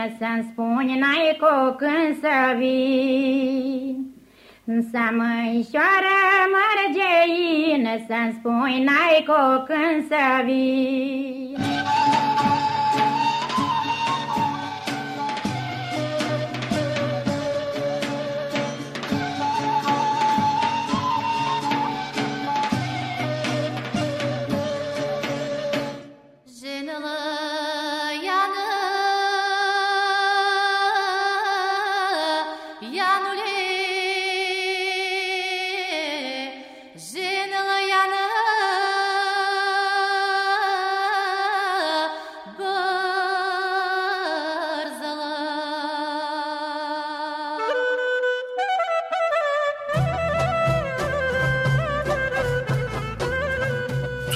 străină Să-mi spuni n-ai cu când să vin Să măișoară mărgeină Să-mi spui n-ai cu când să vin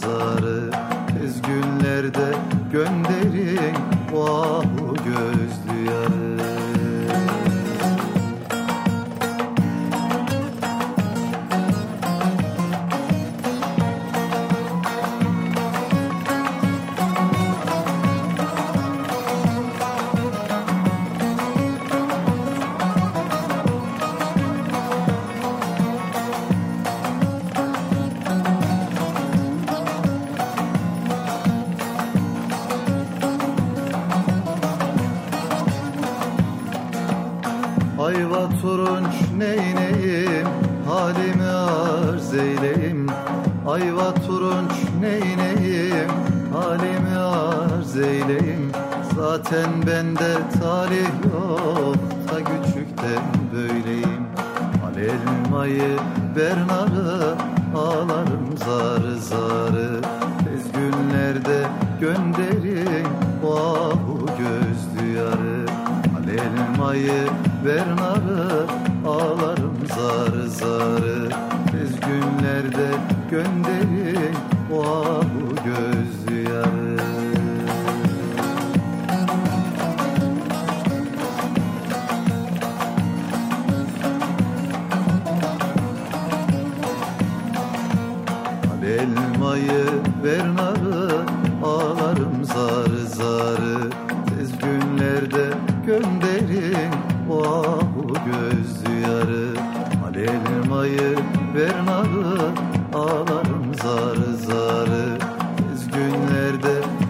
pillé na Ağlarım zar zarı Tez günlerde gönderin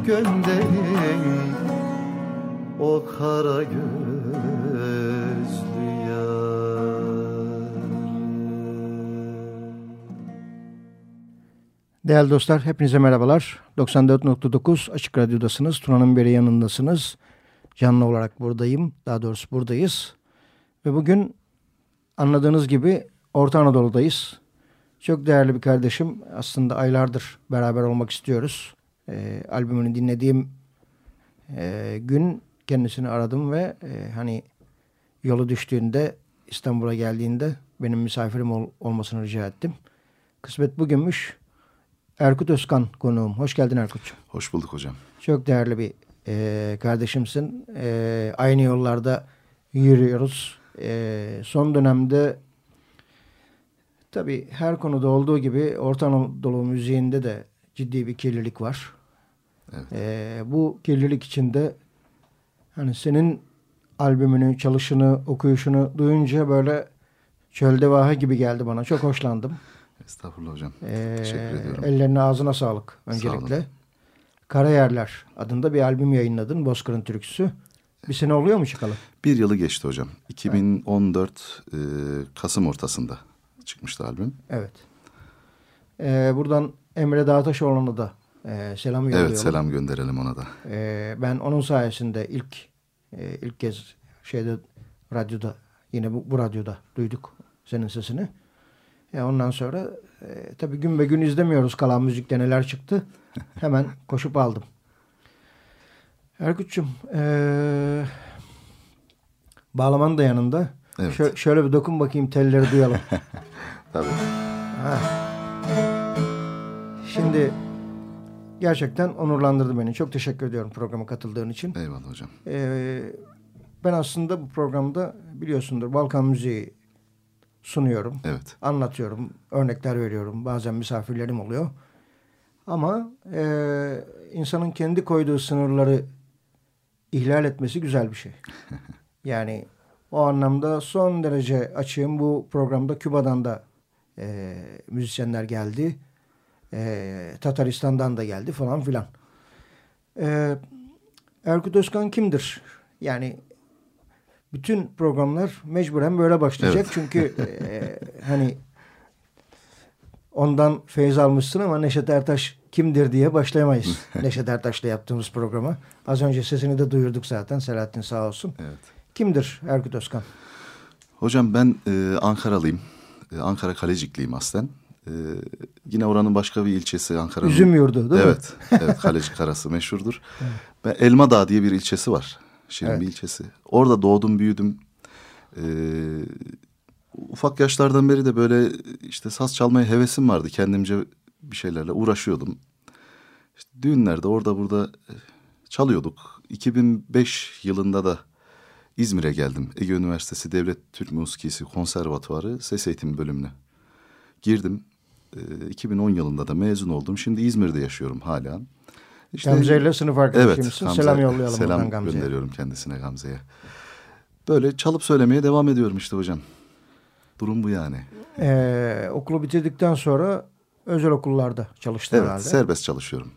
gönderin o kara gözlü Değerli dostlar hepinize merhabalar. 94.9 Açık Radyo'dasınız. Tuna'nın beri yanındasınız. Canlı olarak buradayım. Daha doğrusu buradayız. Ve bugün anladığınız gibi Orta Anadolu'dayız. Çok değerli bir kardeşim. Aslında aylardır beraber olmak istiyoruz. E, albümünü dinlediğim e, gün kendisini aradım ve e, hani yolu düştüğünde İstanbul'a geldiğinde benim misafirim ol, olmasını rica ettim. Kısmet bugünmüş. Erkut Özkan konuğum. Hoş geldin Erkut'cum. Hoş bulduk hocam. Çok değerli bir e, kardeşimsin. E, aynı yollarda yürüyoruz. E, son dönemde tabii her konuda olduğu gibi Orta Anadolu müziğinde de ciddi bir kirlilik var. Evet. E, bu kirlilik içinde hani senin albümünü, çalışını, okuyuşunu duyunca böyle çölde vaha gibi geldi bana. Çok hoşlandım. Estağfurullah hocam. Ee, Teşekkür ediyorum. Ellerine ağzına sağlık öncelikle. Sağ Karayerler adında bir albüm yayınladın. Bozkır'ın türküsü. Bir sene oluyor mu çıkalı? Bir yılı geçti hocam. 2014 e, Kasım ortasında çıkmıştı albüm. Evet. Ee, buradan Emre Dağtaşoğlu'na da e, selam yolluyorum. Evet selam gönderelim ona da. Ee, ben onun sayesinde ilk e, ilk kez şeyde radyoda yine bu, bu radyoda duyduk senin sesini. E ondan sonra e, tabii gün be gün izlemiyoruz kalan müzikte neler çıktı. Hemen koşup aldım. Erkut'cum e, bağlaman da yanında. Evet. Şö şöyle bir dokun bakayım telleri duyalım. tabii. Ha. Şimdi gerçekten onurlandırdı beni. Çok teşekkür ediyorum programa katıldığın için. Eyvallah hocam. Ee, ben aslında bu programda biliyorsundur Balkan müziği sunuyorum. Evet. Anlatıyorum, örnekler veriyorum. Bazen misafirlerim oluyor. Ama e, insanın kendi koyduğu sınırları ihlal etmesi güzel bir şey. yani o anlamda son derece açığım. Bu programda Küba'dan da e, müzisyenler geldi. E, Tataristan'dan da geldi falan filan. E, Erkut Özkan kimdir? Yani bütün programlar mecburen böyle başlayacak. Evet. Çünkü e, hani ondan feyiz almışsın ama Neşet Ertaş kimdir diye başlayamayız. Neşet Ertaş'la yaptığımız programa. Az önce sesini de duyurduk zaten. Selahattin sağ olsun. Evet. Kimdir Erkut Özkan? Hocam ben e, Ankaralıyım. E, Ankara Kalecikliyim aslen. E, yine oranın başka bir ilçesi Ankara'nın. Üzüm yurdu değil evet, mi? Evet. Kalecik Karası meşhurdur. Evet. Ben Elmadağ diye bir ilçesi var. Şirin evet. bir ilçesi. Orada doğdum büyüdüm. Ee, ufak yaşlardan beri de böyle işte saz çalmaya hevesim vardı. Kendimce bir şeylerle uğraşıyordum. İşte düğünlerde orada burada e, çalıyorduk. 2005 yılında da İzmir'e geldim. Ege Üniversitesi Devlet Türk Musikisi Konservatuvarı Ses Eğitimi bölümüne girdim. E, 2010 yılında da mezun oldum. Şimdi İzmir'de yaşıyorum hala. İşte, Gamze ile sınıf arkadaşımsın. Evet, selam yollayalım selam Gamze'ye. gönderiyorum kendisine Gamze'ye. Böyle çalıp söylemeye devam ediyorum işte hocam. Durum bu yani. Ee, okulu bitirdikten sonra özel okullarda çalıştın evet, herhalde. Evet serbest çalışıyorum.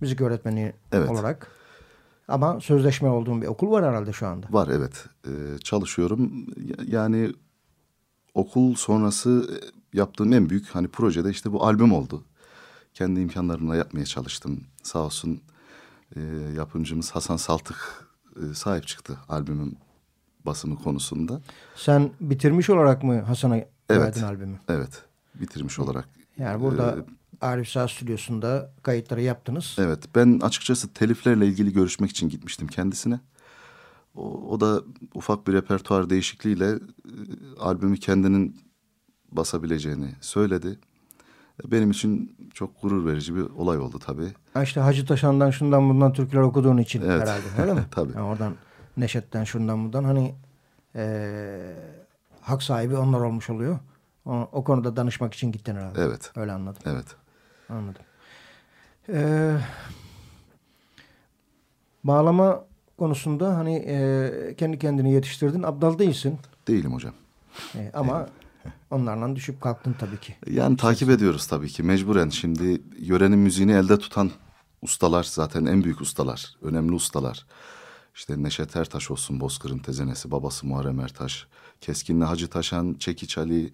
Müzik öğretmeni evet. olarak. Ama sözleşme olduğum bir okul var herhalde şu anda. Var evet. Ee, çalışıyorum. Yani okul sonrası yaptığım en büyük hani projede işte bu albüm oldu kendi imkanlarımla yapmaya çalıştım. Sağ olsun e, yapımcımız Hasan Saltık e, sahip çıktı albümün basımı konusunda. Sen bitirmiş olarak mı Hasan'a evet, verdin albümü? Evet, bitirmiş olarak. Yani burada ee, Arif Sağ Stüdyosu'nda kayıtları yaptınız. Evet, ben açıkçası teliflerle ilgili görüşmek için gitmiştim kendisine. O, o da ufak bir repertuar değişikliğiyle e, albümü kendinin basabileceğini söyledi benim için çok gurur verici bir olay oldu tabii. Ha işte Hacı Taşan'dan şundan bundan türküler okuduğun için evet. herhalde öyle mi? tabii. Yani oradan Neşet'ten şundan bundan hani e, hak sahibi onlar olmuş oluyor. O, o konuda danışmak için gittin herhalde. Evet. Öyle anladım. Evet. Anladım. Ee, bağlama konusunda hani e, kendi kendini yetiştirdin. Abdal değilsin. Değilim hocam. E, ama Değilim. Onlarla düşüp kalktın tabii ki. Yani takip ediyoruz tabii ki mecburen. Şimdi yörenin müziğini elde tutan ustalar zaten en büyük ustalar, önemli ustalar. İşte Neşet Ertaş olsun Bozkır'ın tezenesi, babası Muharrem Ertaş, Keskinli Hacı Taşan, Çekiç Ali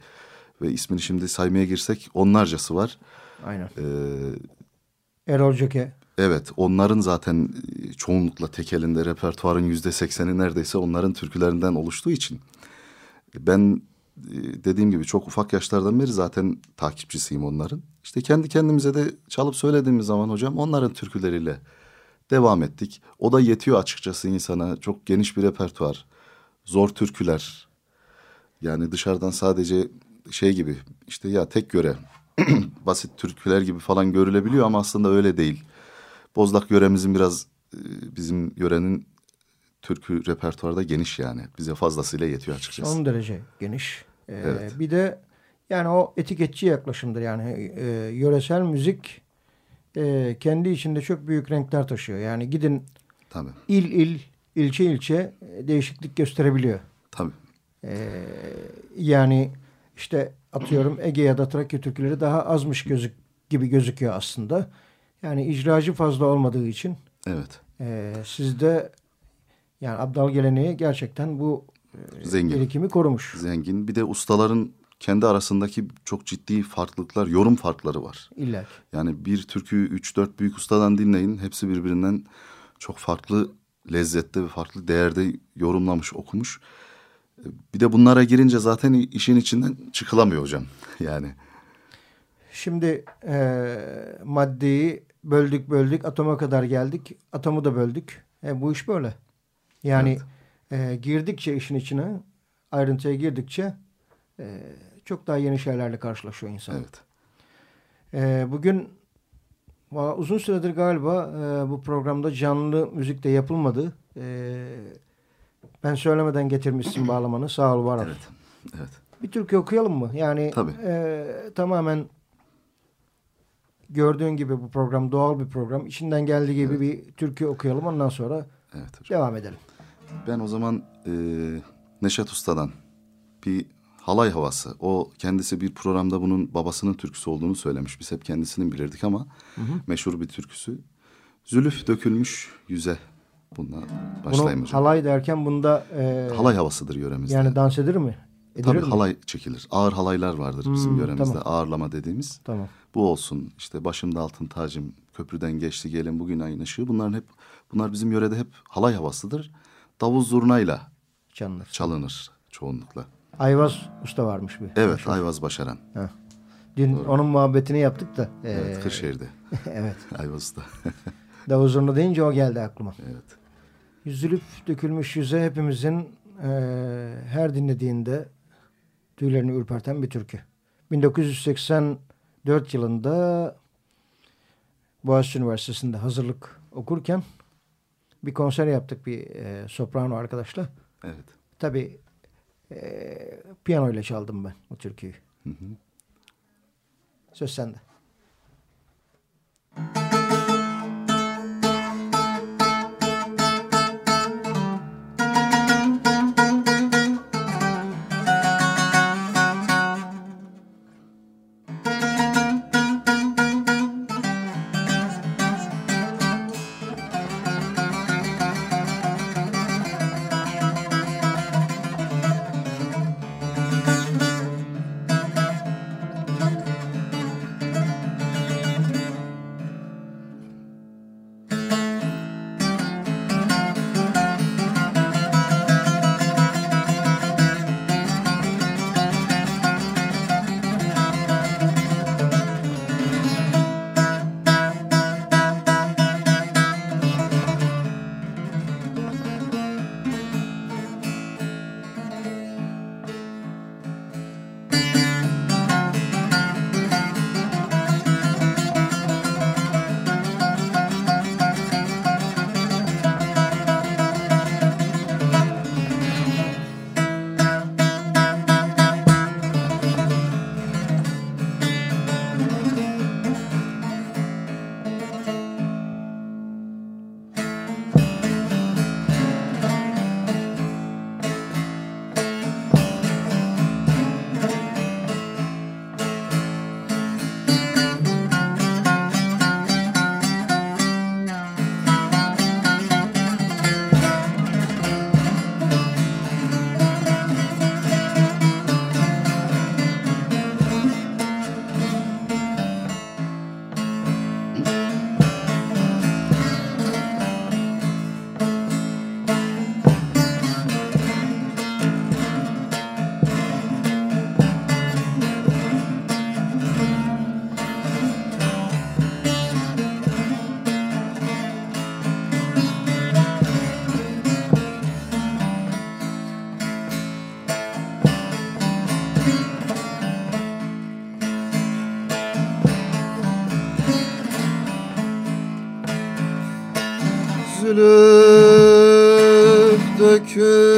ve ismini şimdi saymaya girsek onlarcası var. Aynen. Ee, Erol Cöke. Evet onların zaten e, çoğunlukla tek elinde repertuarın yüzde sekseni neredeyse onların türkülerinden oluştuğu için. Ben dediğim gibi çok ufak yaşlardan beri zaten takipçisiyim onların. İşte kendi kendimize de çalıp söylediğimiz zaman hocam onların türküleriyle devam ettik. O da yetiyor açıkçası insana. Çok geniş bir repertuar. Zor türküler. Yani dışarıdan sadece şey gibi işte ya tek göre basit türküler gibi falan görülebiliyor ama aslında öyle değil. Bozlak yöremizin biraz e, bizim yörenin türkü repertuarda geniş yani. Bize fazlasıyla yetiyor açıkçası. Son derece geniş. Ee, Evet. Bir de yani o etiketçi yaklaşımdır yani e, yöresel müzik e, kendi içinde çok büyük renkler taşıyor. Yani gidin Tabii, il il, ilçe ilçe e, değişiklik gösterebiliyor. tabii. Ee, yani işte atıyorum Ege ya da Trakya türküleri daha azmış gözük gibi gözüküyor aslında. Yani icracı fazla olmadığı için Evet, e, sizde yani Abdal geleneği gerçekten bu e, Zengin. birikimi korumuş. zengin. Bir de ustaların kendi arasındaki çok ciddi farklılıklar, yorum farkları var. İlla. Yani bir türküyü 3-4 büyük ustadan dinleyin. Hepsi birbirinden çok farklı lezzette ve farklı değerde yorumlamış, okumuş. Bir de bunlara girince zaten işin içinden çıkılamıyor hocam. Yani Şimdi e, maddeyi böldük böldük atoma kadar geldik. Atomu da böldük. E, bu iş böyle. Yani e, girdikçe işin içine ayrıntıya girdikçe e, çok daha yeni şeylerle karşılaşıyor insan. evet. E, bugün uzun süredir galiba e, bu programda canlı müzik de yapılmadı. E, ben söylemeden getirmişsin bağlamanı. Sağ ol var. Evet. Evet. Bir türkü okuyalım mı? Yani Tabii. e, tamamen gördüğün gibi bu program doğal bir program. İçinden geldiği gibi bir türkü okuyalım. Ondan sonra Evet hocam. devam edelim. Ben o zaman e, Neşet Usta'dan bir halay havası. O kendisi bir programda bunun babasının türküsü olduğunu söylemiş. Biz hep kendisini bilirdik ama meşhur bir türküsü. Zülüf dökülmüş yüze. Bununla başlayayım Bunu halay derken bunda e, Halay havasıdır yöremizde. yani dans edilir mi? Edilir Tabii mi? halay çekilir. Ağır halaylar vardır bizim Hmm, yöremizde. tamam. Ağırlama dediğimiz. Tamam. Bu olsun. İşte başımda altın tacım, köprüden geçti gelin bugün ayın ışığı. Bunların hep bunlar bizim yörede hep halay havasıdır. Davul zurnayla Canlı. çalınır çoğunlukla. Ayvaz Usta varmış bir. Evet, Ayvaz Başaran. Heh. Dün onun muhabbetini yaptık da. e, Evet, Kırşehir'de. evet. Ayvaz'da. Davul zurna deyince o geldi aklıma. evet. Yüzülüp dökülmüş yüze hepimizin e, her dinlediğinde tüylerini ürperten bir türkü. 1984 yılında Boğaziçi Üniversitesi'nde hazırlık okurken bir konser yaptık bir e, soprano arkadaşla. Evet. Tabii e, piyano ile çaldım ben o türküyü. Söz sende. Dökülüp dökülmüş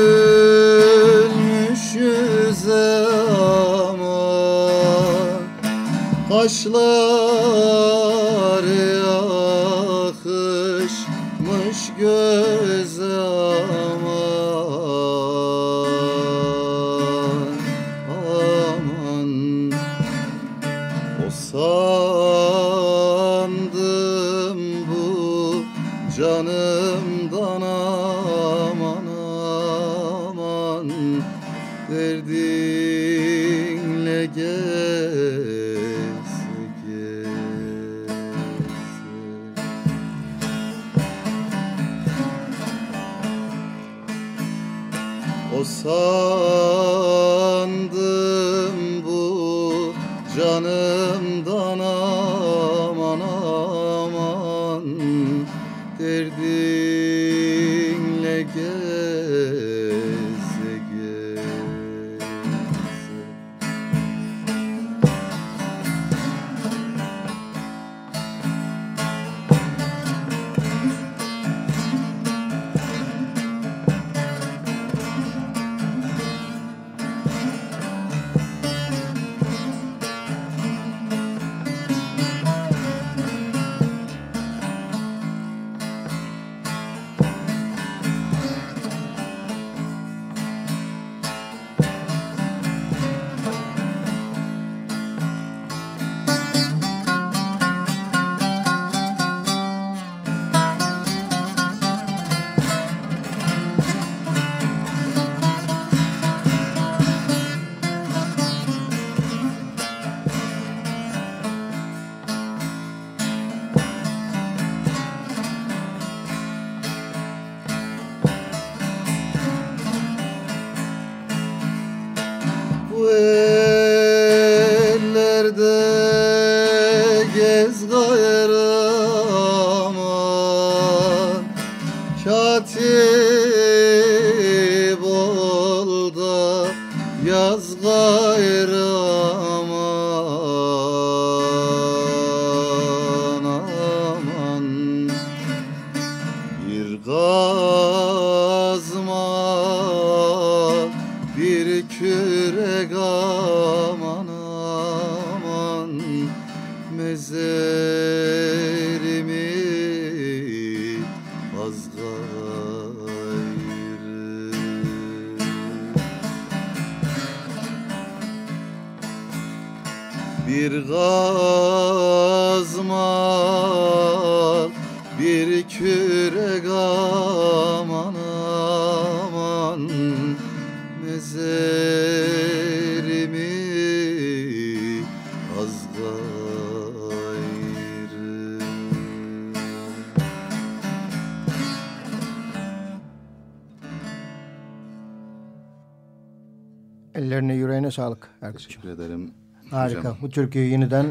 Ellerine yüreğine sağlık Erkut'cum. Teşekkür ederim. Harika. hocam. Bu türküyü yeniden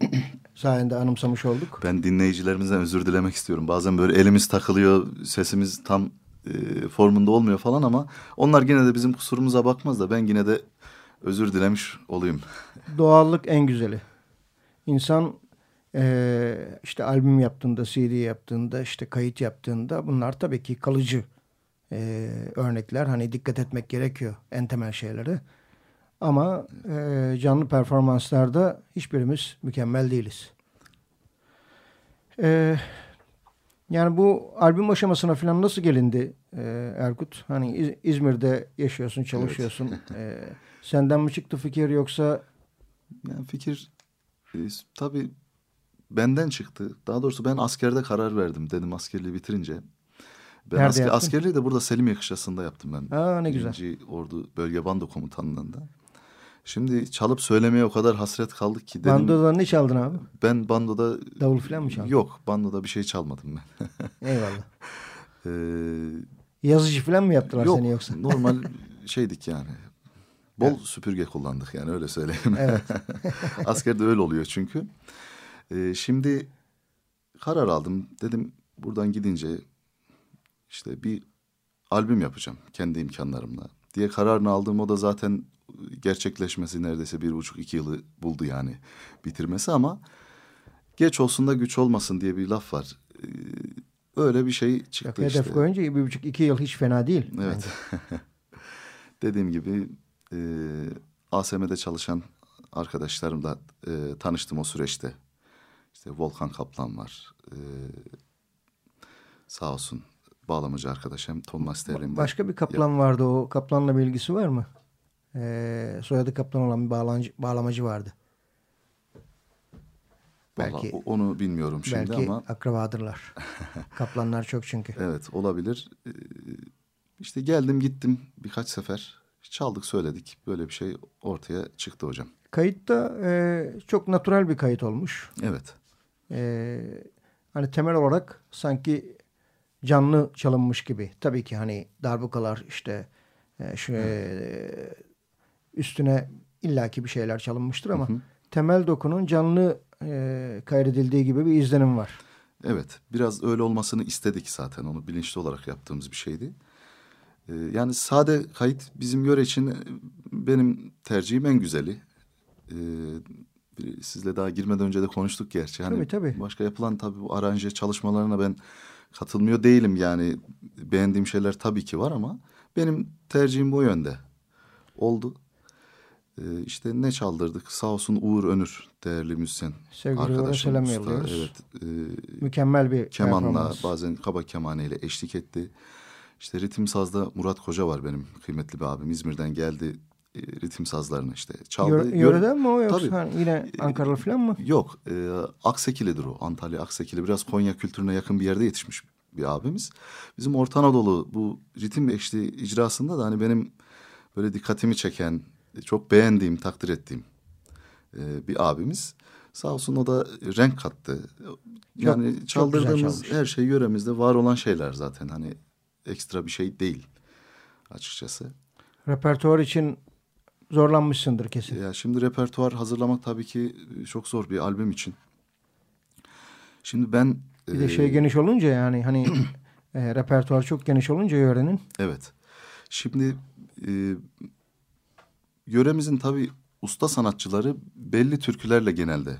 sayende anımsamış olduk. Ben dinleyicilerimizden özür dilemek istiyorum. Bazen böyle elimiz takılıyor, sesimiz tam e, formunda olmuyor falan ama onlar yine de bizim kusurumuza bakmaz da ben yine de özür dilemiş olayım. Doğallık en güzeli. İnsan eee, işte albüm yaptığında, CD yaptığında, işte kayıt yaptığında bunlar tabii ki kalıcı eee, örnekler. Hani dikkat etmek gerekiyor en temel şeylere. Ama eee, canlı performanslarda hiçbirimiz mükemmel değiliz. Eee, yani bu albüm aşamasına falan nasıl gelindi eee, Erkut? Hani İz- İzmir'de yaşıyorsun, çalışıyorsun. Eee, senden mi çıktı fikir yoksa Yani fikir e, tabii benden çıktı. Daha doğrusu ben askerde karar verdim dedim askerliği bitirince. Ben Nerede asker, yaptın? askerliği de burada Selim Yakışası'nda yaptım ben. Aa, ne güzel. Birinci Ordu Bölge Bando Komutanlığı'nda. Şimdi çalıp söylemeye o kadar hasret kaldık ki dedim. Bandoda ne çaldın abi? Ben bandoda Davul falan mı çaldın? Yok, bandoda bir şey çalmadım ben. Eyvallah. Ee, Yazıcı falan mı yaptılar yok, seni yoksa? normal şeydik yani. Bol süpürge kullandık yani öyle söyleyeyim. Evet. Askerde öyle oluyor çünkü. Ee, şimdi karar aldım. Dedim buradan gidince işte bir albüm yapacağım kendi imkanlarımla diye kararını aldım. O da zaten gerçekleşmesi neredeyse bir buçuk iki yılı buldu yani bitirmesi ama geç olsun da güç olmasın diye bir laf var. Ee, öyle bir şey çıktı Hedef işte. koyunca bir buçuk iki yıl hiç fena değil. Evet. Dediğim gibi e, ASM'de çalışan arkadaşlarımla e, tanıştım o süreçte. İşte Volkan Kaplan var. E, sağ olsun bağlamacı arkadaşım Thomas Sterling'de. Başka bir kaplan vardı o. Kaplanla bir ilgisi var mı? Ee, soyadı kaplan olan bir bağlancı, bağlamacı vardı. Vallahi belki- onu bilmiyorum şimdi Belki ama akrabadırlar. Kaplanlar çok çünkü. evet olabilir. E, işte geldim gittim birkaç sefer. Çaldık söyledik. Böyle bir şey ortaya çıktı hocam. Kayıtta e, çok natural bir kayıt olmuş. Evet. E, hani temel olarak sanki canlı çalınmış gibi. Tabii ki hani darbukalar işte e, şu e, üstüne illaki bir şeyler çalınmıştır ama temel dokunun canlı e, kaydedildiği gibi bir izlenim var. Evet, biraz öyle olmasını istedik zaten. Onu bilinçli olarak yaptığımız bir şeydi. Ee, yani sade kayıt bizim yöre için e, benim tercihim en güzeli. Ee, sizle daha girmeden önce de konuştuk gerçi. Hani Tabii, tabii. Başka yapılan tabii bu aranje çalışmalarına ben katılmıyor değilim. Yani beğendiğim şeyler tabii ki var ama benim tercihim bu yönde. Oldu. Ee, işte ne çaldırdık? Sağ olsun Uğur Önür değerli müzisyen. Sevgili Uğur'a arkadaşım, selam yolluyoruz. Evet. e, Mükemmel bir kemanla bazen kaba kemaneyle eşlik etti. İşte ritim sazda Murat Koca var benim kıymetli bir abim. İzmir'den geldi ritim sazlarını işte çaldı. Yöre- Yör- yöreden mi o yoksa Tabii. yine Ankaralı falan mı? Yok e, Aksekili'dir o. Antalya Aksekili biraz Konya kültürüne yakın bir yerde yetişmiş bir abimiz. Bizim Orta Anadolu bu ritim eşliği icrasında da hani benim böyle dikkatimi çeken, çok beğendiğim, takdir ettiğim e, bir abimiz. Sağ olsun o da renk kattı. Yani çok çaldırdığımız çalmış. her şey yöremizde var olan şeyler zaten. Hani ekstra bir şey değil açıkçası. Repertuar için zorlanmışsındır kesin. Ya şimdi repertuar hazırlamak tabii ki çok zor bir albüm için. Şimdi ben Bir de e, şey geniş olunca yani hani e, repertuar çok geniş olunca yörenin Evet. Şimdi e, yöremizin tabii usta sanatçıları belli türkülerle genelde.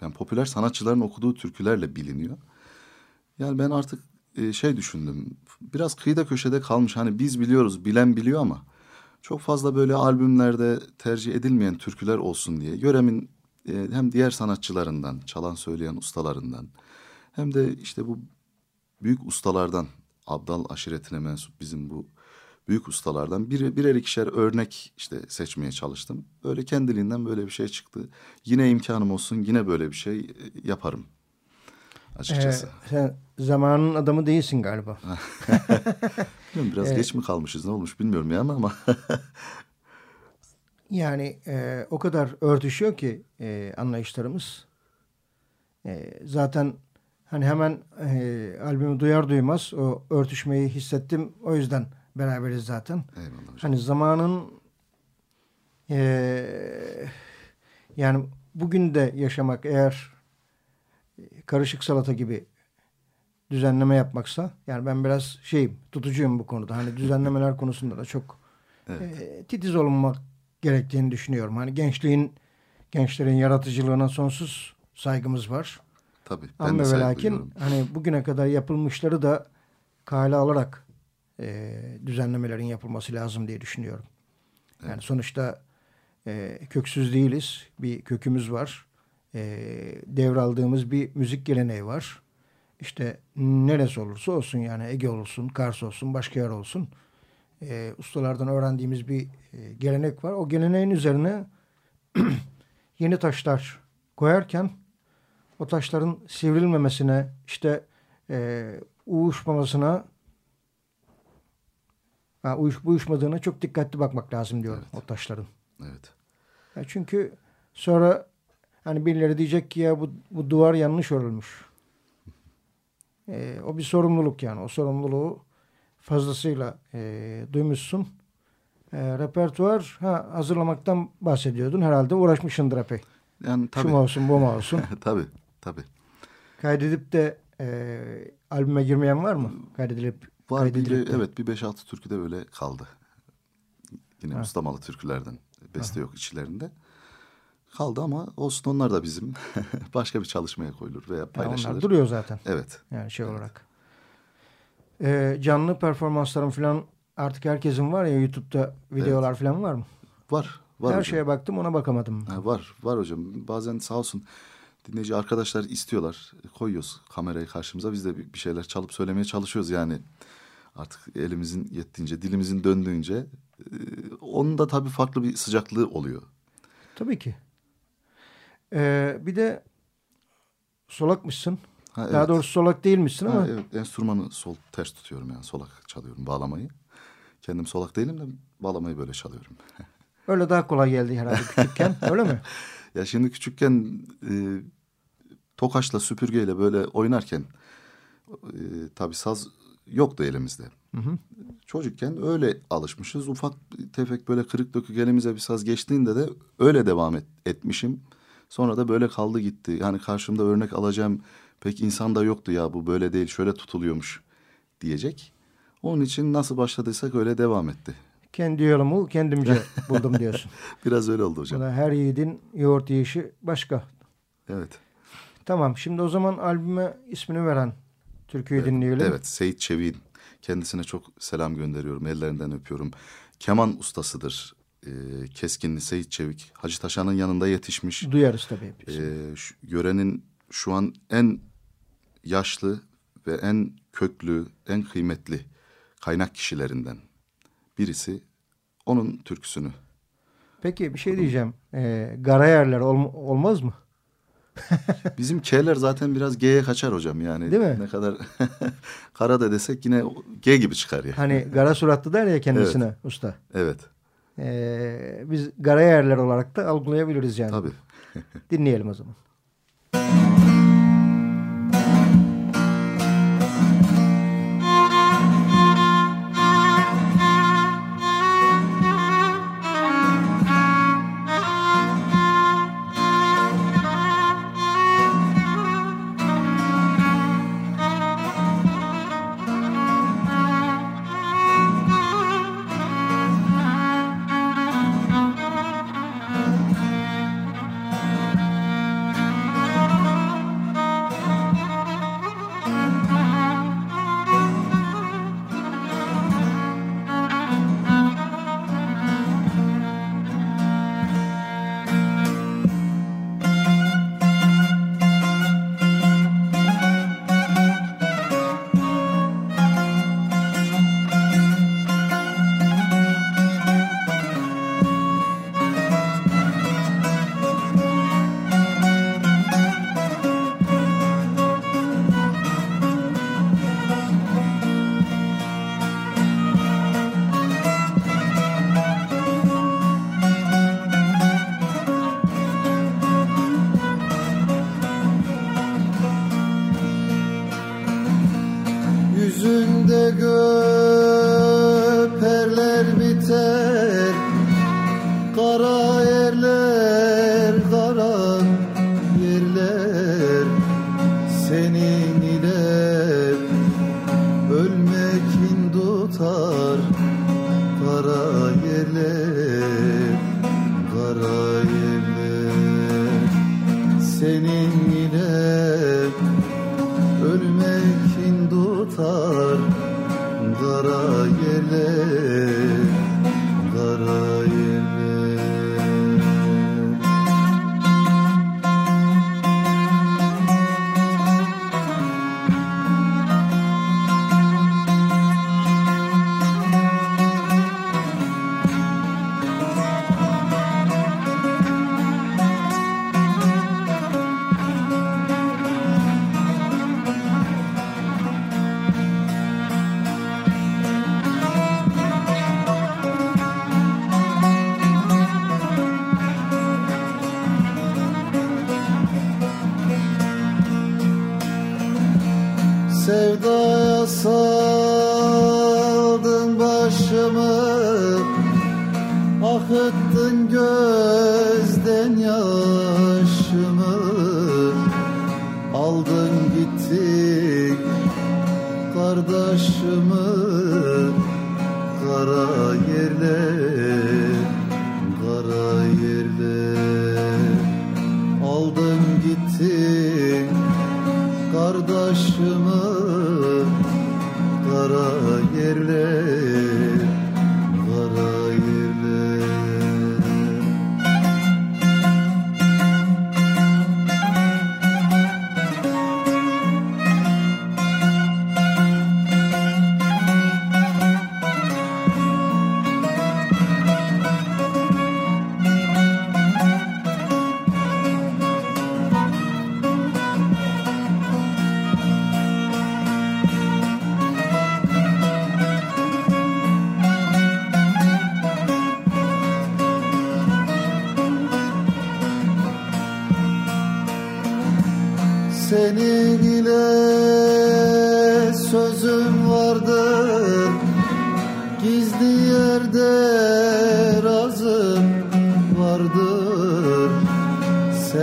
Yani popüler sanatçıların okuduğu türkülerle biliniyor. Yani ben artık e, şey düşündüm. Biraz kıyıda köşede kalmış. Hani biz biliyoruz, bilen biliyor ama çok fazla böyle albümlerde tercih edilmeyen türküler olsun diye. Yöremin e, hem diğer sanatçılarından, çalan söyleyen ustalarından hem de işte bu büyük ustalardan, Abdal aşiretine mensup bizim bu büyük ustalardan bir, birer ikişer örnek işte seçmeye çalıştım. Böyle kendiliğinden böyle bir şey çıktı. Yine imkanım olsun yine böyle bir şey e, yaparım açıkçası. Ee, sen zamanın adamı değilsin galiba. Biraz geç mi kalmışız ne olmuş bilmiyorum yani ama Yani e, o kadar örtüşüyor ki e, anlayışlarımız. E, zaten hani hemen e, albümü duyar duymaz o örtüşmeyi hissettim. O yüzden beraberiz zaten. eyvallah hocam. Hani zamanın e, yani bugün de yaşamak eğer karışık salata gibi düzenleme yapmaksa yani ben biraz şeyim tutucuyum bu konuda. Hani düzenlemeler konusunda da çok e, titiz olunmak gerektiğini düşünüyorum. Hani gençliğin gençlerin yaratıcılığına sonsuz saygımız var. Tabii ben Ama ve lakin hani bugüne kadar yapılmışları da kale alarak e, düzenlemelerin yapılması lazım diye düşünüyorum. Yani sonuçta e, köksüz değiliz. Bir kökümüz var. E, devraldığımız bir müzik geleneği var. İşte neresi olursa olsun yani Ege olsun, Kars olsun, başka yer olsun. E, ustalardan öğrendiğimiz bir e, gelenek var. O geleneğin üzerine yeni taşlar koyarken o taşların sivrilmemesine, işte e, uyuşmamasına, ha, uyuş, uyuşmadığına çok dikkatli bakmak lazım diyorum o taşların. Evet. Ya çünkü sonra hani birileri diyecek ki ya bu, bu duvar yanlış örülmüş. E, o bir sorumluluk yani. O sorumluluğu fazlasıyla e, duymuşsun. E, repertuar ha, hazırlamaktan bahsediyordun. Herhalde uğraşmışsındır epey. Yani Şu tabii. mu olsun bu mu olsun. tabii. Tabii. Kaydedip de e, albüme girmeyen var mı? Kaydedilip Var bir, de. evet bir beş altı türkü de öyle kaldı. Yine ustamalı türkülerden. Beste yok içlerinde. Kaldı ama olsun onlar da bizim. Başka bir çalışmaya koyulur veya Ya paylaşılır. onlar duruyor zaten. Evet. Yani şey olarak. Ee, canlı performansların falan artık herkesin var ya YouTube'da videolar evet. falan var mı? Var. var Her hocam. şeye baktım ona bakamadım. Ha, var. Var hocam. Bazen sağ olsun dinleyici arkadaşlar istiyorlar. Koyuyoruz kamerayı karşımıza. Biz de bir şeyler çalıp söylemeye çalışıyoruz yani. Artık elimizin yettiğince, dilimizin döndüğünce. Ee, onun da tabii farklı bir sıcaklığı oluyor. Tabii ki. Ee, bir de solakmışsın. Ha, evet. Daha doğrusu solak değilmişsin ama. Ha, evet enstrümanı sol ters tutuyorum yani solak çalıyorum bağlamayı. Kendim solak değilim de bağlamayı böyle çalıyorum. öyle daha kolay geldi herhalde küçükken öyle mi? Ya şimdi küçükken e, tokaşla süpürgeyle böyle oynarken e, tabii saz yoktu elimizde. Hı hı. Çocukken öyle alışmışız. Ufak tefek böyle kırık dökük elimize bir saz geçtiğinde de öyle devam et, etmişim. Sonra da böyle kaldı gitti. Yani karşımda örnek alacağım pek insan da yoktu ya bu böyle değil şöyle tutuluyormuş diyecek. Onun için nasıl başladıysak öyle devam etti. Kendi yolumu kendimce buldum diyorsun. Biraz öyle oldu hocam. Buna her yiğidin yoğurt yiyişi başka. Evet. Tamam şimdi o zaman albüme ismini veren türküyü evet, dinleyelim. Evet Seyit Çevik'in kendisine çok selam gönderiyorum. Ellerinden öpüyorum. Keman ustasıdır. E, keskinli Seyit Çevik. Hacı Taşan'ın yanında yetişmiş. Duyarız tabii. E, şu, yörenin şu an en yaşlı ve en köklü, en kıymetli kaynak kişilerinden birisi. Onun türküsünü. Peki bir şey diyeceğim. Ee, gara yerler ol, olmaz mı? Bizim K'ler zaten biraz G'ye kaçar hocam yani. Değil mi? Ne kadar kara da desek yine G gibi çıkar ya. Yani. Hani gara suratlı der ya kendisine evet. usta. Evet. Ee, biz gara yerler olarak da algılayabiliriz yani. Tabii. Dinleyelim o zaman.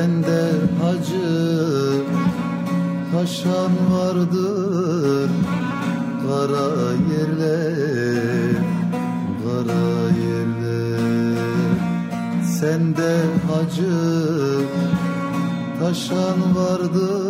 Sende hacı taşan vardır. Kara yerler, kara yerler. Sende hacı taşan vardır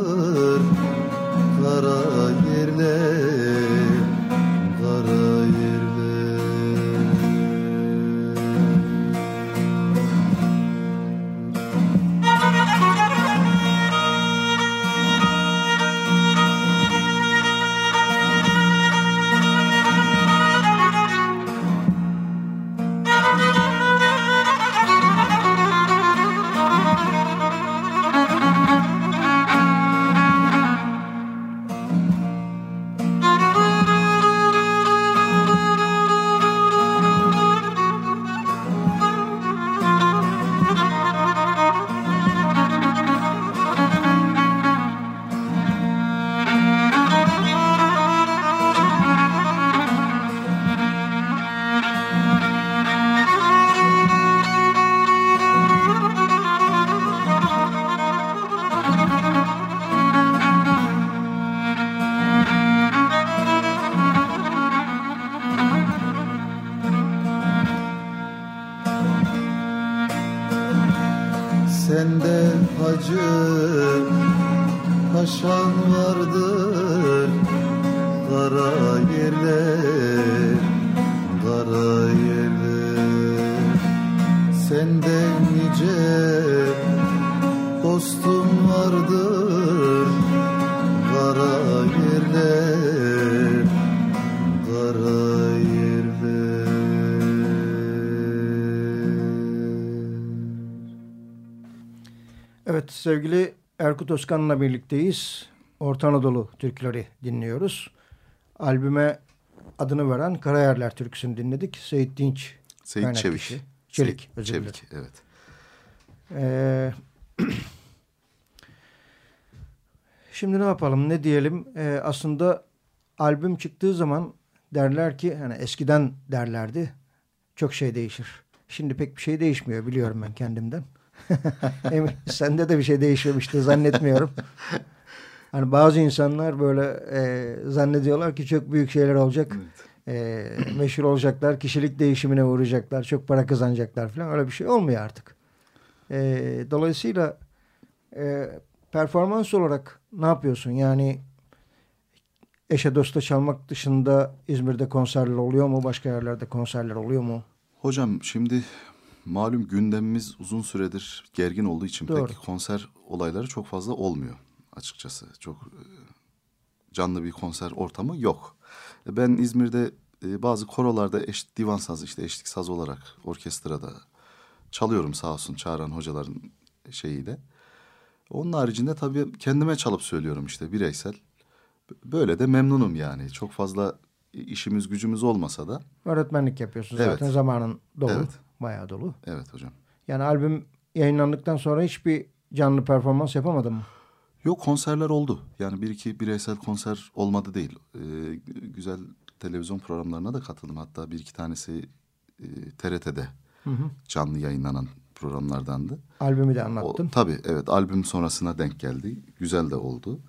Kara yerler, kara yerler Sende nice dostum vardır Kara yerler, kara yerler Evet sevgili Erkut Özkan'la birlikteyiz. Orta Anadolu türküleri dinliyoruz. Albüme adını veren Karayerler türküsünü dinledik. Seyit Dinç. Seyit Çevik. kişi. Çelik. Seyit özür dilerim. Çevik, evet. Ee, şimdi ne yapalım ne diyelim Ee, aslında albüm çıktığı zaman derler ki hani eskiden derlerdi çok şey değişir. Şimdi pek bir şey değişmiyor biliyorum ben kendimden. Sende de bir şey değişmemişti zannetmiyorum. Hani bazı insanlar böyle e, zannediyorlar ki çok büyük şeyler olacak. E, meşhur olacaklar, kişilik değişimine uğrayacaklar, çok para kazanacaklar falan. Öyle bir şey olmuyor artık. E, dolayısıyla e, performans olarak ne yapıyorsun? Yani eşe dosta çalmak dışında İzmir'de konserler oluyor mu? Başka yerlerde konserler oluyor mu? Hocam şimdi malum gündemimiz uzun süredir gergin olduğu için Doğru. pek konser olayları çok fazla olmuyor açıkçası. Çok e, canlı bir konser ortamı yok. E, Ben İzmir'de e, bazı korolarda eş, divan sazı işte eşlik saz olarak orkestrada çalıyorum sağ olsun çağıran hocaların şeyiyle. Onun haricinde tabii kendime çalıp söylüyorum işte bireysel. Böyle de memnunum yani. Çok fazla işimiz gücümüz olmasa da. Öğretmenlik yapıyorsun Evet. zaten zamanın dolu. Evet. Bayağı dolu. Evet hocam. Yani albüm yayınlandıktan sonra hiçbir canlı performans yapamadın mı? Yok konserler oldu. Yani bir iki bireysel konser olmadı değil. Ee, güzel televizyon programlarına da katıldım. Hatta bir iki tanesi e, TRT'de canlı yayınlanan programlardandı. Albümü de O, anlattın. tabii evet albüm sonrasına denk geldi. Güzel de oldu.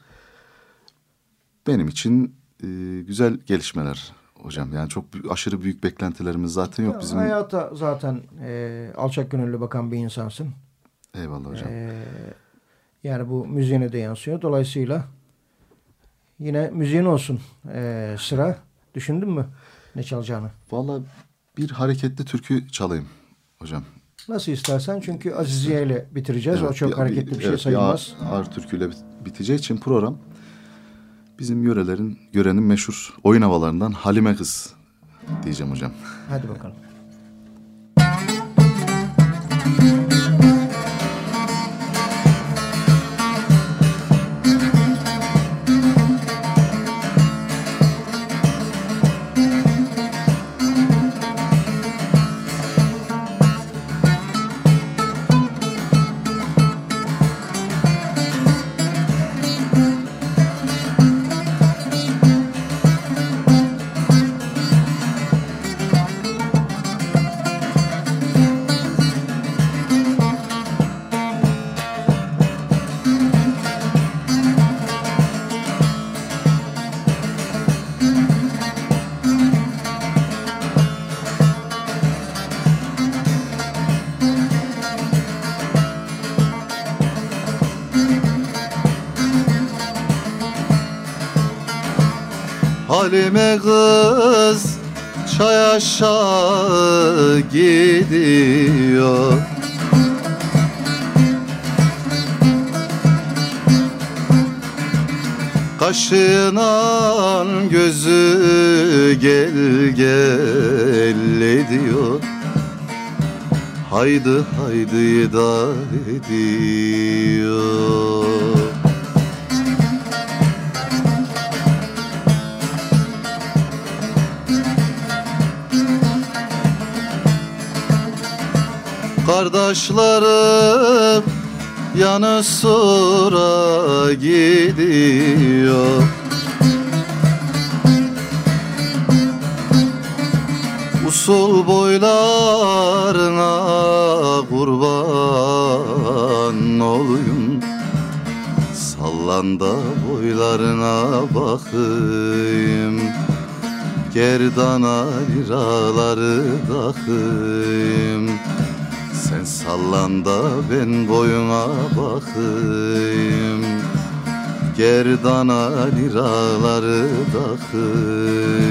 Benim için e, güzel gelişmeler hocam. Yani çok aşırı büyük beklentilerimiz zaten yok. Bizim Hayata zaten e, alçak gönüllü bakan bir insansın. eyvallah hocam. E, yani bu müziğine de yansıyor. Dolayısıyla yine müziğin olsun e, sıra. Düşündün mü ne çalacağını? Valla bir hareketli türkü çalayım hocam. Nasıl istersen çünkü Aziziye ile bitireceğiz. Evet, o çok bir- hareketli bir, şey evet, sayılmaz. ağır, ağır türküyle bit- biteceği için program bizim yörelerin, yörenin meşhur oyun havalarından Halime Kız diyeceğim hocam. Hadi bakalım. Halime kız çay aşağı gidiyor. Kaşığına gözü gel gel ediyor. Haydi haydi da ediyor Kardeşlerim yanı sıra gidiyor. Usul boylarına kurban olayım. Sallan da boylarına bakayım. Gerdana liraları takayım sallan da ben boyuna bakayım. Gerdana liraları takayım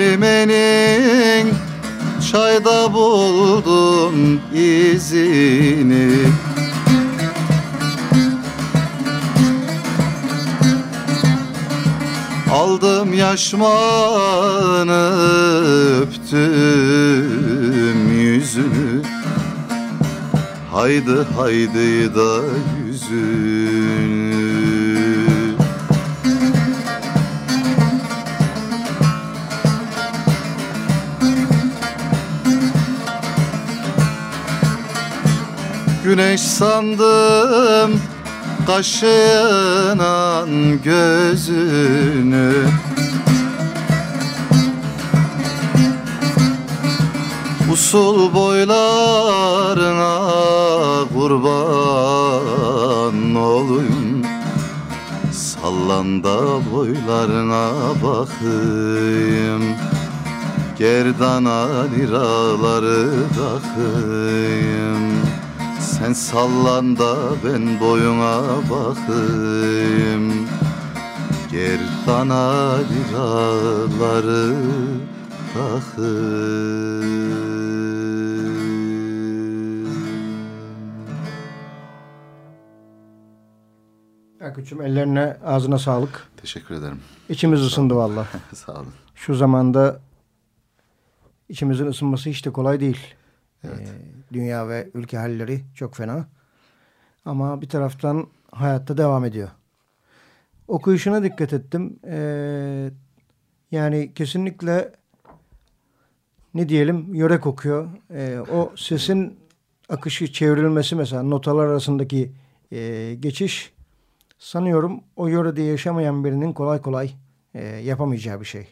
Halime'nin çayda buldum izini. Aldım yaşmanı öptüm yüzünü. Haydi haydi da yüzünü Güneş sandım kaşına gözünü. Usul boylarına kurban olayım. Sallan da boylarına bakayım. Gerdana liraları takayım Sen sallan da ben boyuna bakayım Gerdana liraları takayım Erkut'cum ellerine ağzına sağlık. Teşekkür ederim. İçimiz ısındı valla. Sağ olun. Şu zamanda içimizin ısınması hiç de kolay değil. Ee, dünya ve ülke halleri çok fena. Ama bir taraftan hayatta devam ediyor. Okuyuşuna dikkat ettim. Ee, yani kesinlikle ne diyelim yöre kokuyor. E, o sesin akışı çevrilmesi mesela notalar arasındaki e, geçiş sanıyorum o yörede yaşamayan birinin kolay kolay e, yapamayacağı bir şey.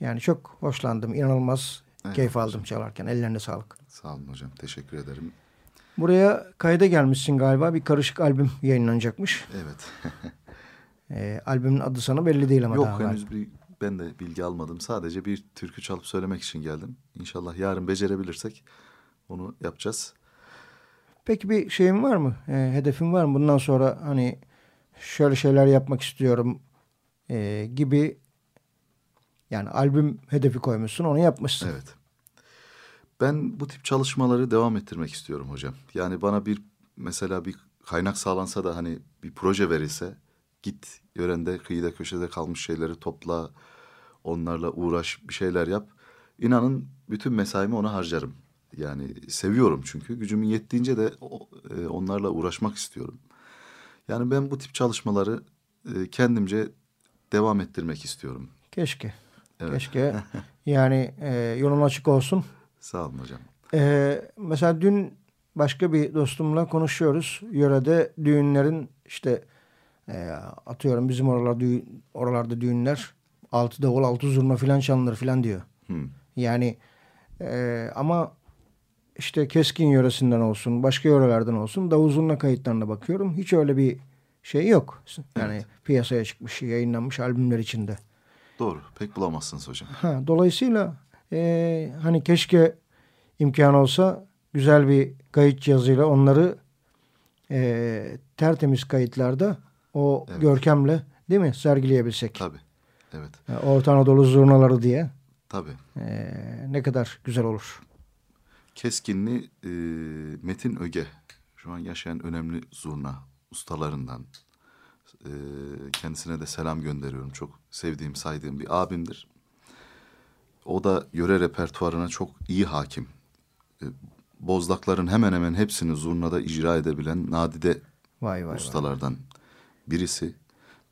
Yani çok hoşlandım. inanılmaz evet, keyif aldım hocam. çalarken. Ellerine sağlık. Sağ olun hocam. Teşekkür ederim. Buraya kayda gelmişsin galiba. Bir karışık albüm yayınlanacakmış. Evet. e, albümün adı sana belli değil ama Yok daha henüz bir ben de bilgi almadım. Sadece bir türkü çalıp söylemek için geldim. İnşallah yarın becerebilirsek onu yapacağız. Peki bir şeyin var mı? E, hedefin var mı? Bundan sonra hani şöyle şeyler yapmak istiyorum e, gibi yani albüm hedefi koymuşsun onu yapmışsın. Evet. Ben bu tip çalışmaları devam ettirmek istiyorum hocam. Yani bana bir mesela bir kaynak sağlansa da hani bir proje verilse git yörende kıyıda köşede kalmış şeyleri topla onlarla uğraş bir şeyler yap. İnanın bütün mesaimi ona harcarım. Yani seviyorum çünkü gücümün yettiğince de e, onlarla uğraşmak istiyorum. Yani ben bu tip çalışmaları e, kendimce devam ettirmek istiyorum. Keşke. Evet. Keşke. yani e, yolun açık olsun. Sağ olun hocam. E, mesela dün başka bir dostumla konuşuyoruz. Yörede düğünlerin işte e, atıyorum bizim oralarda, düğün, oralarda düğünler altı davul altı zurna filan çalınır filan diyor. Hmm. Yani e, ama işte keskin yöresinden olsun başka yörelerden olsun davul zurna kayıtlarına bakıyorum. Hiç öyle bir şey yok. Yani evet. piyasaya çıkmış yayınlanmış albümler içinde. Doğru pek bulamazsınız hocam. Ha, dolayısıyla e, hani keşke imkan olsa güzel bir kayıt cihazıyla onları e, tertemiz kayıtlarda o evet. görkemle değil mi sergileyebilsek. Tabii. Evet. Yani Orta Anadolu zurnaları diye. Tabii. E, ne kadar güzel olur. Keskinli e, Metin Öge şu an yaşayan önemli zurna ustalarından. E, kendisine de selam gönderiyorum. Çok sevdiğim, saydığım bir abimdir. O da yöre repertuarına çok iyi hakim. E, bozdakların hemen hemen hepsini zurnada icra edebilen nadide vay, vay, ustalardan vay. birisi.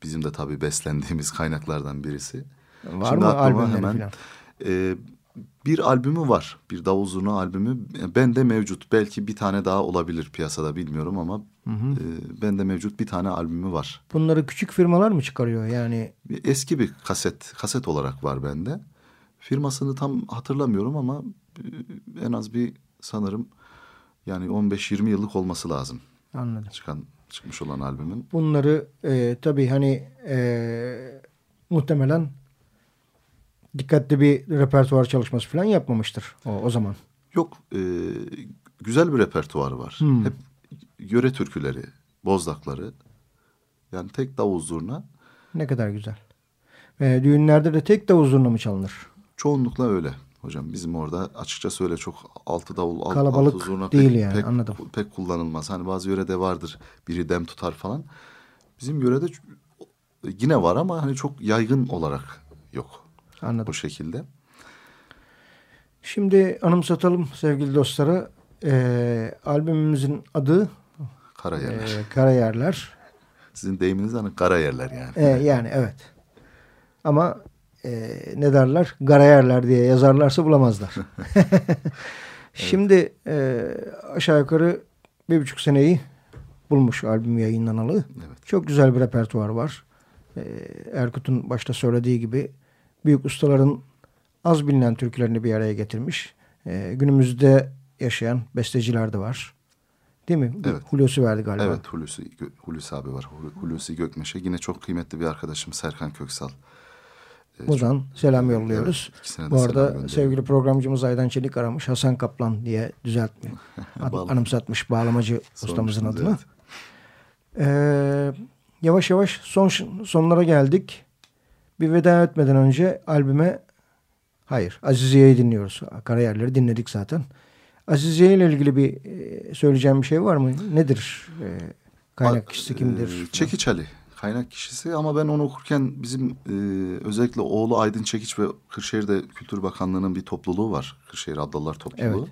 Bizim de tabii beslendiğimiz kaynaklardan birisi. Var Şimdi mı albümleri hemen, falan? E, bir albümü var. Bir davul zurna albümü. Ben de mevcut. Belki bir tane daha olabilir piyasada bilmiyorum ama hı hı. E, ben de mevcut bir tane albümü var. Bunları küçük firmalar mı çıkarıyor yani? Eski bir kaset. Kaset olarak var bende. Firmasını tam hatırlamıyorum ama e, en az bir sanırım yani 15-20 yıllık olması lazım. Anladım. Çıkan çıkmış olan albümün. Bunları e, tabii hani e, muhtemelen dikkatli bir repertuar çalışması falan yapmamıştır o, o zaman. Yok e, güzel bir repertuarı var. Hmm. Hep yöre türküleri, bozdakları yani tek davul zurna. Ne kadar güzel. Ve düğünlerde de tek davul zurna mı çalınır? Çoğunlukla öyle hocam. Bizim orada açıkçası öyle çok altı davul, alt, Kalabalık altı zurna değil pek, yani pek, anladım. Pek kullanılmaz. Hani bazı yörede vardır biri dem tutar falan. Bizim yörede yine var ama hani çok yaygın olarak yok. Anladım. Bu şekilde. Şimdi anımsatalım sevgili dostlara. Ee, albümümüzün adı Karayerler. E, Karayerler. Sizin deyiminiz hani Karayerler yani. E, yani evet. Ama e, ne derler? Garayerler diye yazarlarsa bulamazlar. Şimdi e, aşağı yukarı bir buçuk seneyi bulmuş albüm yayınlanalı. Evet. Çok güzel bir repertuar var. E, Erkut'un başta söylediği gibi büyük ustaların az bilinen türkülerini bir araya getirmiş. E, günümüzde yaşayan besteciler de var. Değil mi? Evet. Hulusi verdi galiba. Evet Hulusi, Hulusi abi var. Hulusi Gökmeşe. Yine çok kıymetli bir arkadaşım Serkan Köksal. Ee, Buradan selam yolluyoruz. Evet, Bu arada sevgili programcımız Aydan Çelik aramış. Hasan Kaplan diye düzeltmiyor. anımsatmış bağlamacı ustamızın adını. Evet. Ee, yavaş yavaş son sonlara geldik. Bir veda etmeden önce albüme hayır Aziziye'yi dinliyoruz. Karayerleri dinledik zaten. Aziziye ile ilgili bir e, söyleyeceğim bir şey var mı? Nedir? E, kaynak kişisi kimdir? E, Çekiç Ali kaynak kişisi ama ben onu okurken bizim e, özellikle oğlu Aydın Çekiç ve Kırşehir'de Kültür Bakanlığı'nın bir topluluğu var. Kırşehir Abdallar topluluğu. Evet.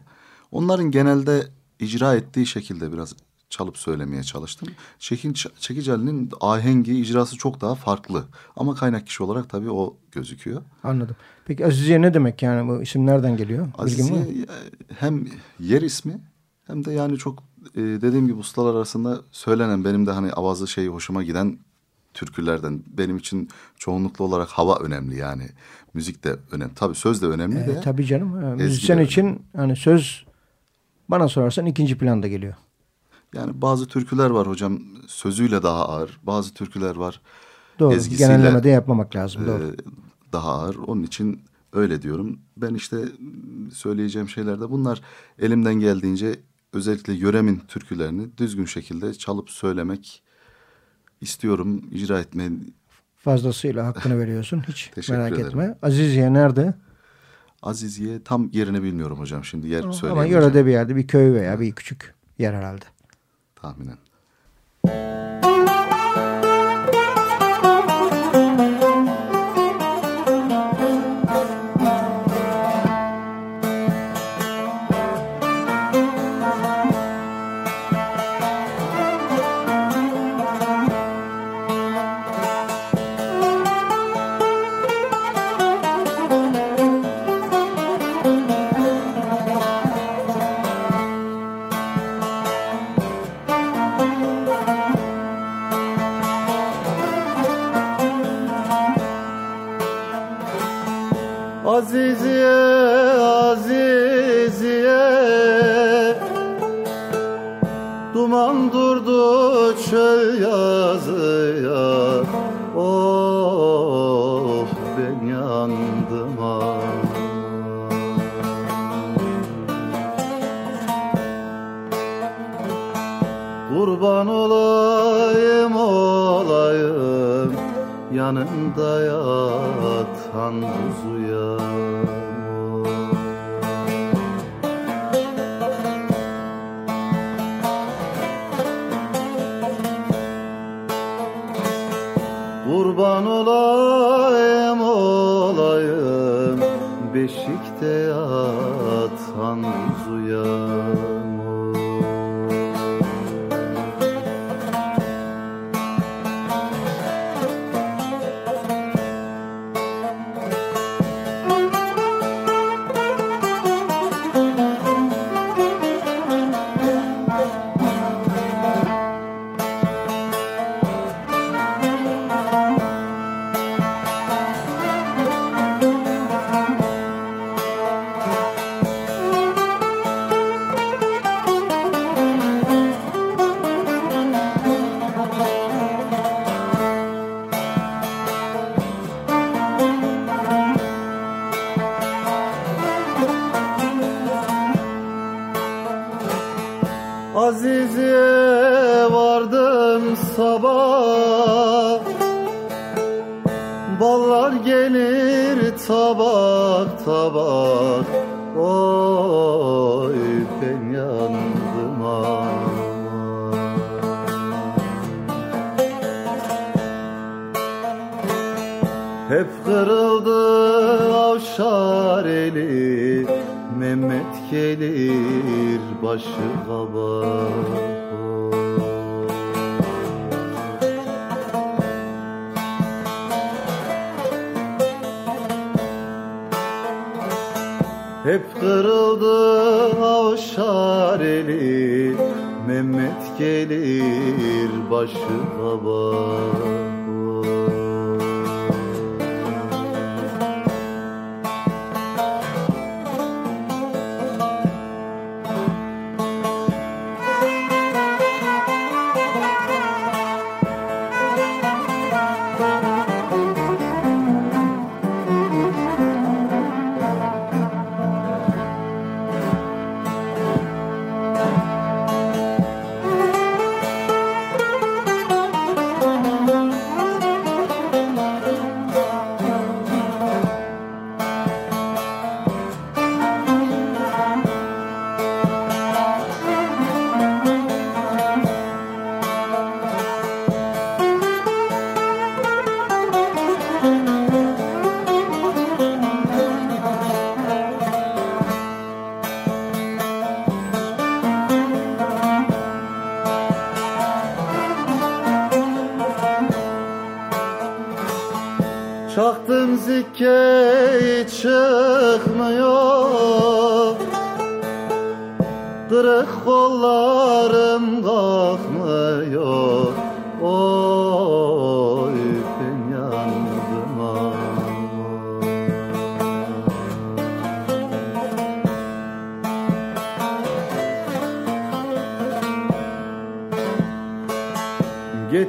Onların genelde icra ettiği şekilde biraz çalıp söylemeye çalıştım. Çekin, Çekici Ali'nin ahengi, icrası çok daha farklı. Ama kaynak kişi olarak tabii o gözüküyor. Anladım. Peki Aziziye ne demek yani bu isim nereden geliyor? Aziziye hem yer ismi hem de yani çok e, dediğim gibi ustalar arasında söylenen benim de hani avazı şey hoşuma giden türkülerden benim için çoğunlukla olarak hava önemli yani müzik de önemli tabii söz de önemli ee, de. Tabii canım müzisyen için hani söz bana sorarsan ikinci planda geliyor. Yani bazı türküler var hocam sözüyle daha ağır bazı türküler var. Doğru ezgisiyle, genelleme de yapmamak lazım doğru. E, daha ağır onun için öyle diyorum. Ben işte söyleyeceğim şeyler de bunlar elimden geldiğince özellikle yöremin türkülerini düzgün şekilde çalıp söylemek istiyorum, icra etmeyi. Fazlasıyla hakkını veriyorsun. Hiç merak ederim. etme. Aziziye nerede? Aziziye tam yerini bilmiyorum hocam şimdi yer Ama Ama yörede bir yerde bir köy veya bir küçük yer herhalde. Tahminen. Adım kırıldı avşar eli Mehmet gelir başı kabar Hep kırıldı avşar eli Mehmet gelir başı kabar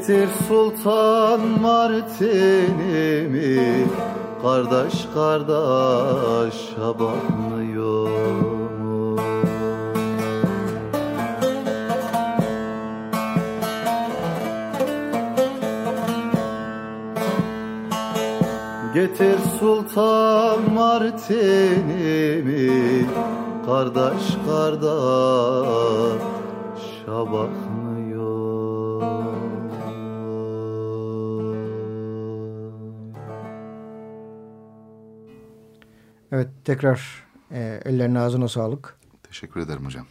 Getir sultan martinimi. Kardeş kardeş bakmıyor Getir sultan martinimi. Kardeş kardeş bakmıyor Evet tekrar e, ellerine ağzına sağlık. Teşekkür ederim hocam.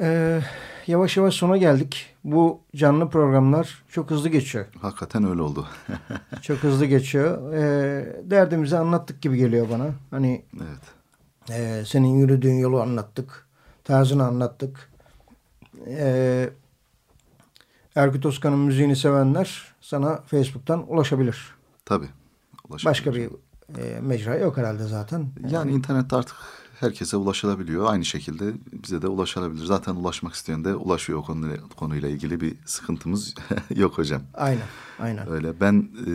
Ee, yavaş yavaş sona geldik. Bu canlı programlar çok hızlı geçiyor. Hakikaten öyle oldu. çok hızlı geçiyor. Ee, derdimizi anlattık gibi geliyor bana. Hani evet. e, senin yürüdüğün yolu anlattık. Tarzını anlattık. Ee, Erkut Özkan'ın müziğini sevenler sana Facebook'tan ulaşabilir. Tabii. Başka bir e, mecra yok herhalde zaten. Yani internette artık herkese ulaşılabiliyor. Aynı şekilde bize de ulaşılabilir. Zaten ulaşmak isteyen de ulaşıyor o konuyla, konuyla ilgili bir sıkıntımız yok hocam. Aynen, aynen. Öyle. Ben e,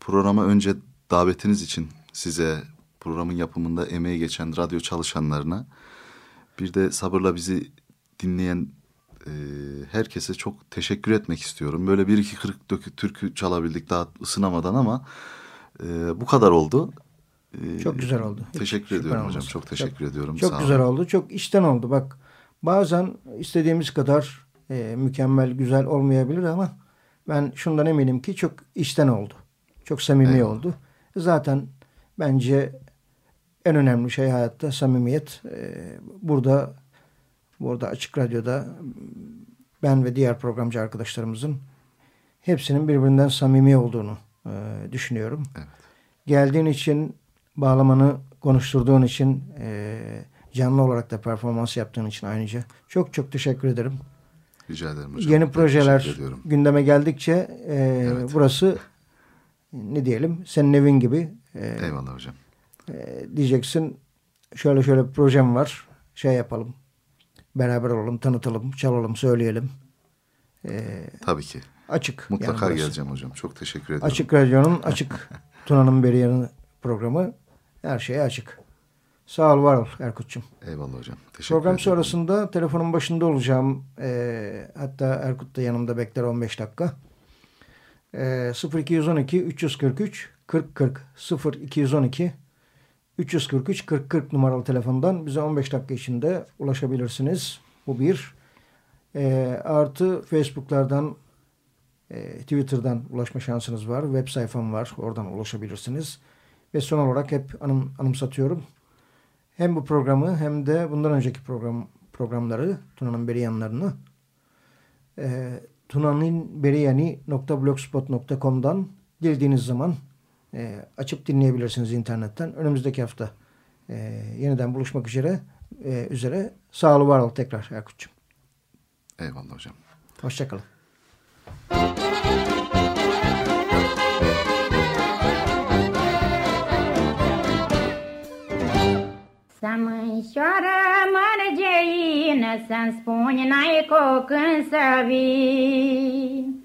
programa önce davetiniz için size programın yapımında emeği geçen radyo çalışanlarına bir de sabırla bizi dinleyen e, herkese çok teşekkür etmek istiyorum. Böyle bir iki kırık dökü türkü çalabildik daha ısınamadan ama e, bu kadar oldu. Çok güzel oldu. Teşekkür Hiç ediyorum olmasın. hocam. Çok teşekkür çok, ediyorum. Çok Sağ güzel olun. oldu. Çok içten oldu. Bak bazen istediğimiz kadar e, mükemmel, güzel olmayabilir ama ben şundan eminim ki çok içten oldu. Çok samimi Eyvallah. oldu. Zaten bence en önemli şey hayatta samimiyet. E, burada burada Açık Radyo'da ben ve diğer programcı arkadaşlarımızın hepsinin birbirinden samimi olduğunu e, düşünüyorum. Evet. Geldiğin için, bağlamanı konuşturduğun için, e, canlı olarak da performans yaptığın için ayrıca çok çok teşekkür ederim. Rica ederim hocam. Yeni Ben projeler gündeme geldikçe e, Evet. burası ne diyelim senin evin gibi e, Eyvallah hocam. e, diyeceksin şöyle şöyle bir projem var şey yapalım beraber olalım tanıtalım çalalım söyleyelim E, Tabii ki. Açık. yani Mutlaka burası. geleceğim hocam. Çok teşekkür ederim. Açık Radyo'nun açık Tuna'nın beri yanı programı her şeye açık. Sağ ol var ol Erkut'cum. Eyvallah hocam. Teşekkür Program ederim. sonrasında telefonun başında olacağım. Ee, hatta Erkut da yanımda bekler 15 dakika. Ee, 0212 343 40 40 0212 343 40 40 numaralı telefondan bize 15 dakika içinde ulaşabilirsiniz. Bu bir. Ee, artı Facebook'lardan e, Twitter'dan ulaşma şansınız var. Web sayfam var. Oradan ulaşabilirsiniz. Ve son olarak hep anım, anımsatıyorum. Hem bu programı hem de bundan önceki program programları Tuna'nın beri yanlarını e, tunaninberiyani.blogspot.com'dan dilediğiniz zaman e, açıp dinleyebilirsiniz internetten. Önümüzdeki hafta e, yeniden buluşmak üzere e, üzere. Sağ ol var ol tekrar Erkut'cum. Eyvallah hocam. Hoşçakalın. Să mânșoară mărgeină, Să-mi spuni n-ai cu când să vii.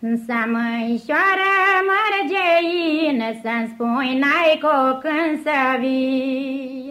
Să mânșoară mărgeină, Să-mi spuni n-ai cu când să vii.